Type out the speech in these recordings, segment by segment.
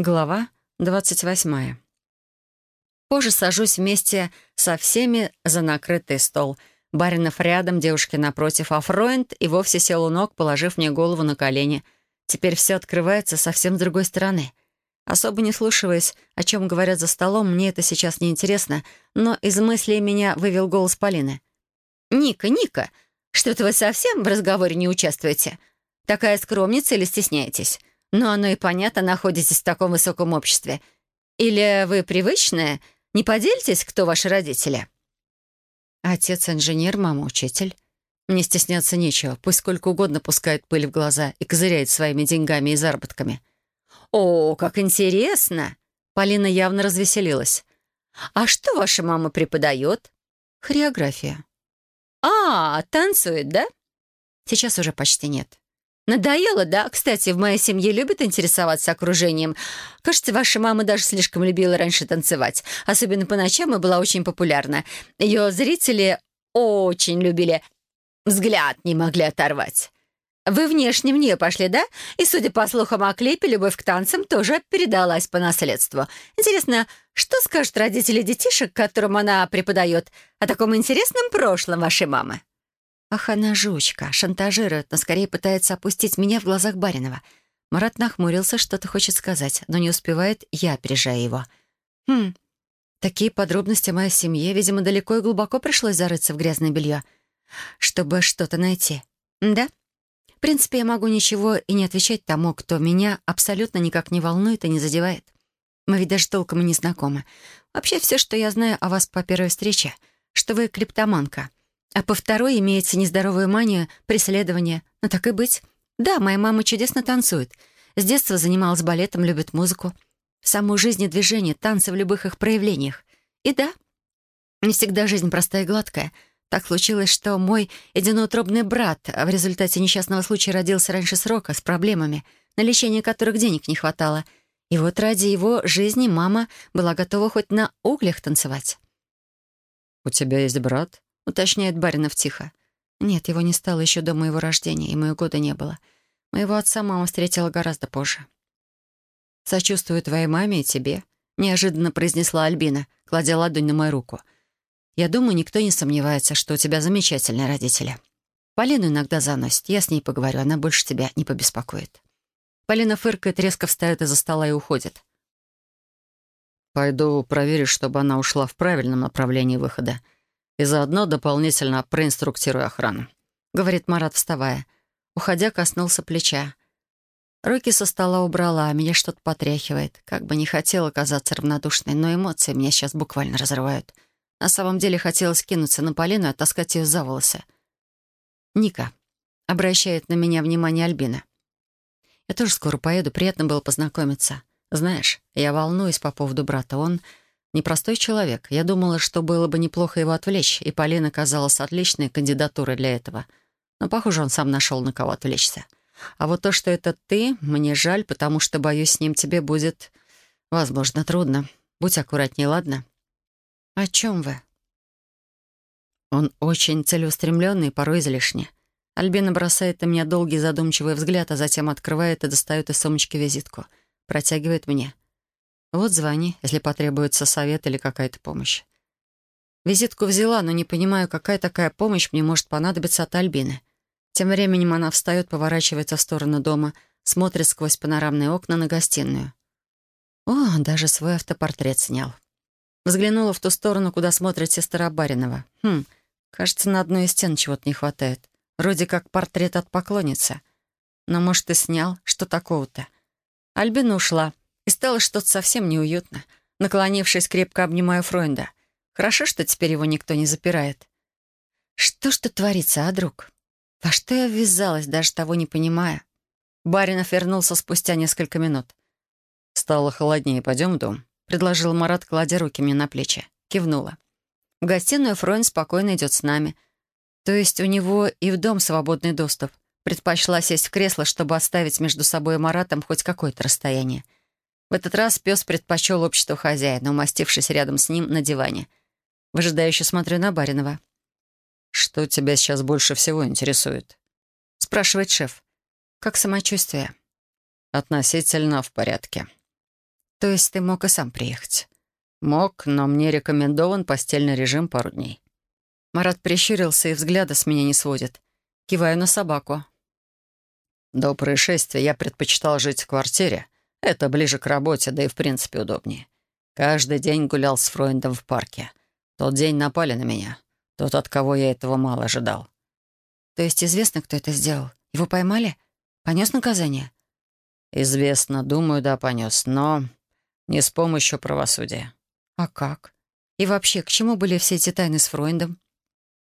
Глава двадцать восьмая. Позже сажусь вместе со всеми за накрытый стол. Баринов рядом, девушки напротив, а Фройнд и вовсе сел у ног, положив мне голову на колени. Теперь все открывается совсем с другой стороны. Особо не слушаясь, о чем говорят за столом, мне это сейчас не интересно, но из мыслей меня вывел голос Полины. «Ника, Ника, что-то вы совсем в разговоре не участвуете? Такая скромница или стесняетесь? Но оно и понятно, находитесь в таком высоком обществе. Или вы привычная? Не поделитесь, кто ваши родители?» Отец инженер, мама учитель. Мне стесняться нечего. Пусть сколько угодно пускает пыль в глаза и козыряет своими деньгами и заработками. «О, как интересно!» Полина явно развеселилась. «А что ваша мама преподает?» «Хореография». «А, танцует, да?» «Сейчас уже почти нет. Надоело, да? Кстати, в моей семье любят интересоваться окружением. Кажется, ваша мама даже слишком любила раньше танцевать. Особенно по ночам и была очень популярна. Ее зрители очень любили. Взгляд не могли оторвать. Вы внешне в нее пошли, да? И, судя по слухам о клипе, любовь к танцам тоже передалась по наследству. Интересно, что скажут родители детишек, которым она преподает, о таком интересном прошлом вашей мамы? Ах, она жучка, шантажирует, но скорее пытается опустить меня в глазах Баринова. Марат нахмурился, что-то хочет сказать, но не успевает, я опережаю его. Хм, такие подробности о моей семье, видимо, далеко и глубоко пришлось зарыться в грязное белье, чтобы что-то найти. Да? В принципе, я могу ничего и не отвечать тому, кто меня абсолютно никак не волнует и не задевает. Мы ведь даже толком и не знакомы. Вообще, все, что я знаю о вас по первой встрече, что вы клептоманка — а по второй имеется нездоровая мания, преследование. Но так и быть. Да, моя мама чудесно танцует. С детства занималась балетом, любит музыку. Саму жизнь и движение, танцы в любых их проявлениях. И да, не всегда жизнь простая и гладкая. Так случилось, что мой единоутробный брат в результате несчастного случая родился раньше срока, с проблемами, на лечение которых денег не хватало. И вот ради его жизни мама была готова хоть на углях танцевать. «У тебя есть брат?» Уточняет Баринов тихо. Нет, его не стало еще до моего рождения, и моего года не было. Моего отца мама встретила гораздо позже. «Сочувствую твоей маме и тебе», — неожиданно произнесла Альбина, кладя ладонь на мою руку. «Я думаю, никто не сомневается, что у тебя замечательные родители. Полину иногда заносит, я с ней поговорю, она больше тебя не побеспокоит». Полина фыркает, резко встает из-за стола и уходит. «Пойду проверю, чтобы она ушла в правильном направлении выхода», и заодно дополнительно проинструктирую охрану», — говорит Марат, вставая. Уходя, коснулся плеча. Руки со стола убрала, а меня что-то потряхивает. Как бы не хотела казаться равнодушной, но эмоции меня сейчас буквально разрывают. На самом деле хотелось кинуться на Полину и оттаскать ее за волосы. «Ника», — обращает на меня внимание Альбина. «Я тоже скоро поеду, приятно было познакомиться. Знаешь, я волнуюсь по поводу брата. Он Непростой человек. Я думала, что было бы неплохо его отвлечь, и Полина казалась отличной кандидатурой для этого. Но, похоже, он сам нашел, на кого отвлечься. А вот то, что это ты, мне жаль, потому что, боюсь, с ним тебе будет, возможно, трудно. Будь аккуратнее, ладно? О чем вы? Он очень целеустремленный, порой излишне. Альбина бросает на меня долгий задумчивый взгляд, а затем открывает и достает из сумочки визитку. Протягивает мне. Вот звони, если потребуется совет или какая-то помощь. Визитку взяла, но не понимаю, какая такая помощь мне может понадобиться от Альбины. Тем временем она встает, поворачивается в сторону дома, смотрит сквозь панорамные окна на гостиную. О, даже свой автопортрет снял. Взглянула в ту сторону, куда смотрит сестра Баринова. Хм, кажется, на одной из стен чего-то не хватает. Вроде как портрет от поклонницы. Но, может, и снял, что такого-то. Альбина ушла. И стало что-то совсем неуютно. Наклонившись, крепко обнимаю Фройнда. Хорошо, что теперь его никто не запирает. Что ж тут творится, а, друг? Во что я ввязалась, даже того не понимая? Баринов вернулся спустя несколько минут. «Стало холоднее, пойдем в дом», — предложил Марат, кладя руки мне на плечи. Кивнула. В гостиную Фройн спокойно идет с нами. То есть у него и в дом свободный доступ. Предпочла сесть в кресло, чтобы оставить между собой и Маратом хоть какое-то расстояние. В этот раз пес предпочел общество хозяина, умастившись рядом с ним на диване. Выжидающе смотрю на Баринова. «Что тебя сейчас больше всего интересует?» — спрашивает шеф. «Как самочувствие?» «Относительно в порядке». То есть ты мог и сам приехать? Мог, но мне рекомендован постельный режим пару дней. Марат прищурился и взгляда с меня не сводит. Киваю на собаку. До происшествия я предпочитал жить в квартире. Это ближе к работе, да и в принципе удобнее. Каждый день гулял с Фройндом в парке. Тот день напали на меня. Тот, от кого я этого мало ожидал. То есть известно, кто это сделал? Его поймали? Понес наказание? Известно, думаю, да, понес, но не с помощью правосудия. А как? И вообще, к чему были все эти тайны с Фройндом?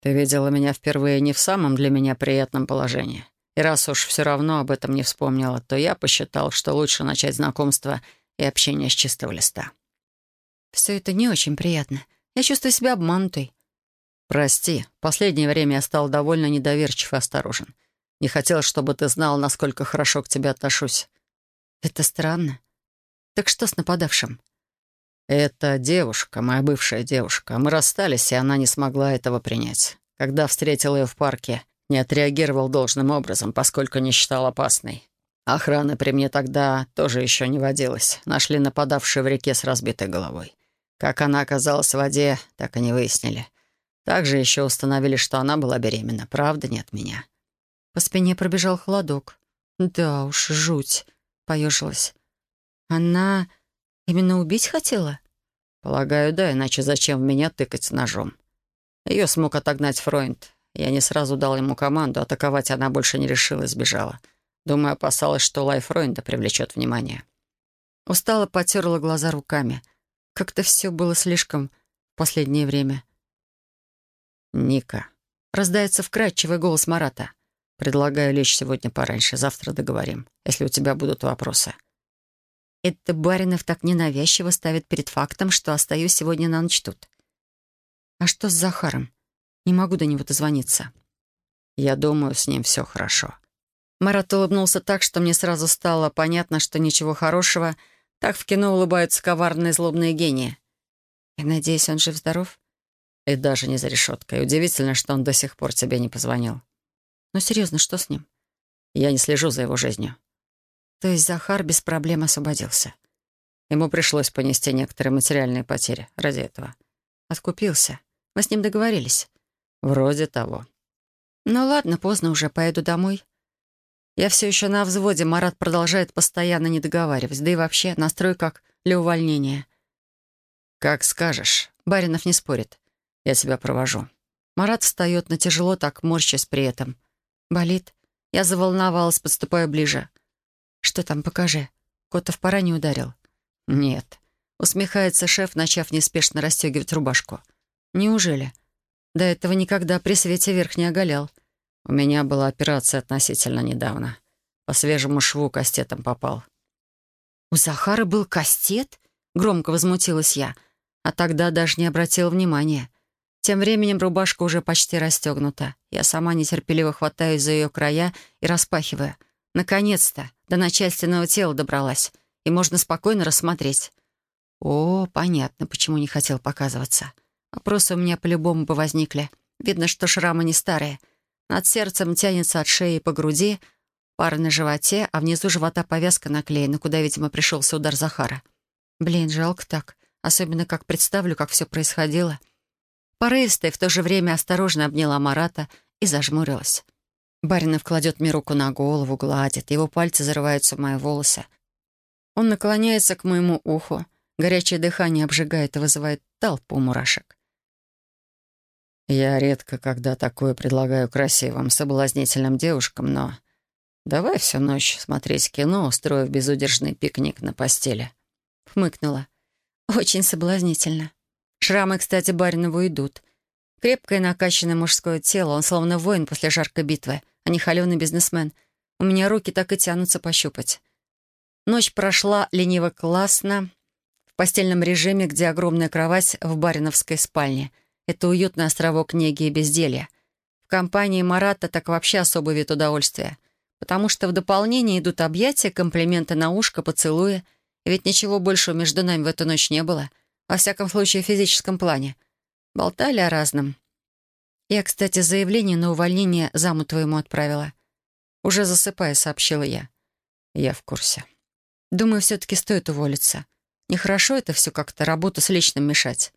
Ты видела меня впервые не в самом для меня приятном положении. И раз уж все равно об этом не вспомнила, то я посчитал, что лучше начать знакомство и общение с чистого листа. Все это не очень приятно. Я чувствую себя обманутой. Прости, в последнее время я стал довольно недоверчив и осторожен. Не хотел, чтобы ты знал, насколько хорошо к тебе отношусь. Это странно. Так что с нападавшим? Это девушка, моя бывшая девушка. Мы расстались, и она не смогла этого принять. Когда встретил ее в парке, не отреагировал должным образом, поскольку не считал опасной. Охраны при мне тогда тоже еще не водилось. Нашли нападавшую в реке с разбитой головой. Как она оказалась в воде, так и не выяснили. Также еще установили, что она была беременна. Правда, не от меня. По спине пробежал холодок. Да уж, жуть. Поежилась. Она именно убить хотела? Полагаю, да, иначе зачем в меня тыкать ножом? Ее смог отогнать Фройнд. Я не сразу дал ему команду, атаковать она больше не решилась, сбежала. Думаю, опасалась, что лай Фройнда привлечет внимание. Устала, потерла глаза руками. Как-то все было слишком в последнее время. «Ника», — раздается вкрадчивый голос Марата. «Предлагаю лечь сегодня пораньше, завтра договорим, если у тебя будут вопросы». Это Баринов так ненавязчиво ставит перед фактом, что остаюсь сегодня на ночь тут. А что с Захаром? Не могу до него дозвониться. Я думаю, с ним все хорошо. Марат улыбнулся так, что мне сразу стало понятно, что ничего хорошего — так в кино улыбаются коварные злобные гении. Я надеюсь, он жив-здоров? И даже не за решеткой. Удивительно, что он до сих пор тебе не позвонил. Ну, серьезно, что с ним? Я не слежу за его жизнью. То есть Захар без проблем освободился? Ему пришлось понести некоторые материальные потери ради этого. Откупился. Мы с ним договорились. Вроде того. Ну ладно, поздно уже, поеду домой. Я все еще на взводе, Марат продолжает постоянно не договаривать, да и вообще настрой как для увольнения. «Как скажешь». Баринов не спорит. «Я тебя провожу». Марат встает, но тяжело так, морщась при этом. Болит. Я заволновалась, подступая ближе. «Что там, покажи. Котов пора не ударил?» «Нет». Усмехается шеф, начав неспешно расстегивать рубашку. «Неужели? До этого никогда при свете верх не оголял». У меня была операция относительно недавно. По свежему шву кастетом попал. «У Захара был кастет?» — громко возмутилась я. А тогда даже не обратила внимания. Тем временем рубашка уже почти расстегнута. Я сама нетерпеливо хватаюсь за ее края и распахиваю. Наконец-то до начальственного тела добралась, и можно спокойно рассмотреть. О, понятно, почему не хотел показываться. Вопросы у меня по-любому бы возникли. Видно, что шрамы не старые — над сердцем тянется от шеи по груди, пара на животе, а внизу живота повязка наклеена, куда, видимо, пришелся удар Захара. Блин, жалко так. Особенно как представлю, как все происходило. Порывистая, в то же время осторожно обняла Марата и зажмурилась. Баринов кладет мне руку на голову, гладит. Его пальцы зарываются в мои волосы. Он наклоняется к моему уху. Горячее дыхание обжигает и вызывает толпу мурашек. Я редко когда такое предлагаю красивым, соблазнительным девушкам, но давай всю ночь смотреть кино, устроив безудержный пикник на постели. Хмыкнула. Очень соблазнительно. Шрамы, кстати, Баринову идут. Крепкое накачанное мужское тело, он словно воин после жаркой битвы, а не холеный бизнесмен. У меня руки так и тянутся пощупать. Ночь прошла лениво-классно, в постельном режиме, где огромная кровать в бариновской спальне — это уютный островок неги и безделья. В компании Марата так вообще особый вид удовольствия. Потому что в дополнение идут объятия, комплименты на ушко, поцелуи. И ведь ничего большего между нами в эту ночь не было. Во всяком случае, в физическом плане. Болтали о разном. Я, кстати, заявление на увольнение заму твоему отправила. Уже засыпая, сообщила я. Я в курсе. Думаю, все-таки стоит уволиться. Нехорошо это все как-то, работу с личным мешать».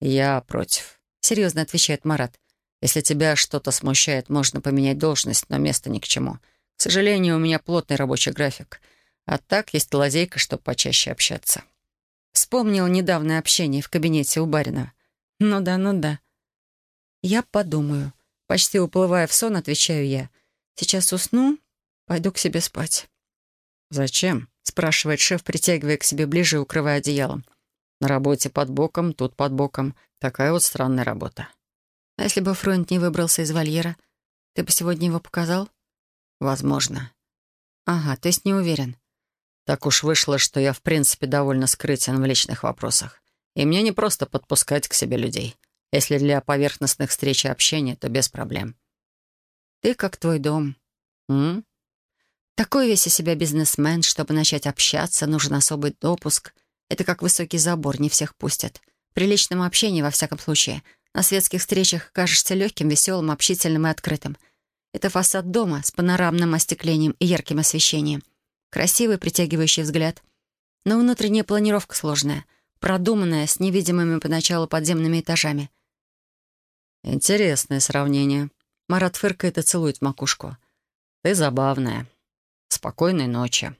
«Я против», — серьезно отвечает Марат. «Если тебя что-то смущает, можно поменять должность, но место ни к чему. К сожалению, у меня плотный рабочий график. А так есть лазейка, чтобы почаще общаться». Вспомнил недавнее общение в кабинете у барина. «Ну да, ну да». «Я подумаю». Почти уплывая в сон, отвечаю я. «Сейчас усну, пойду к себе спать». «Зачем?» — спрашивает шеф, притягивая к себе ближе, укрывая одеялом. «На работе под боком, тут под боком. Такая вот странная работа». «А если бы Фройнд не выбрался из вольера, ты бы сегодня его показал?» «Возможно». «Ага, то есть не уверен». Так уж вышло, что я в принципе довольно скрытен в личных вопросах. И мне не просто подпускать к себе людей. Если для поверхностных встреч и общения, то без проблем. Ты как твой дом. М? Такой весь из себя бизнесмен, чтобы начать общаться, нужен особый допуск. Это как высокий забор, не всех пустят. При личном общении, во всяком случае. На светских встречах кажешься легким, веселым, общительным и открытым. Это фасад дома с панорамным остеклением и ярким освещением — Красивый, притягивающий взгляд. Но внутренняя планировка сложная, продуманная, с невидимыми поначалу подземными этажами. «Интересное сравнение». Марат фыркает и целует макушку. «Ты забавная. Спокойной ночи».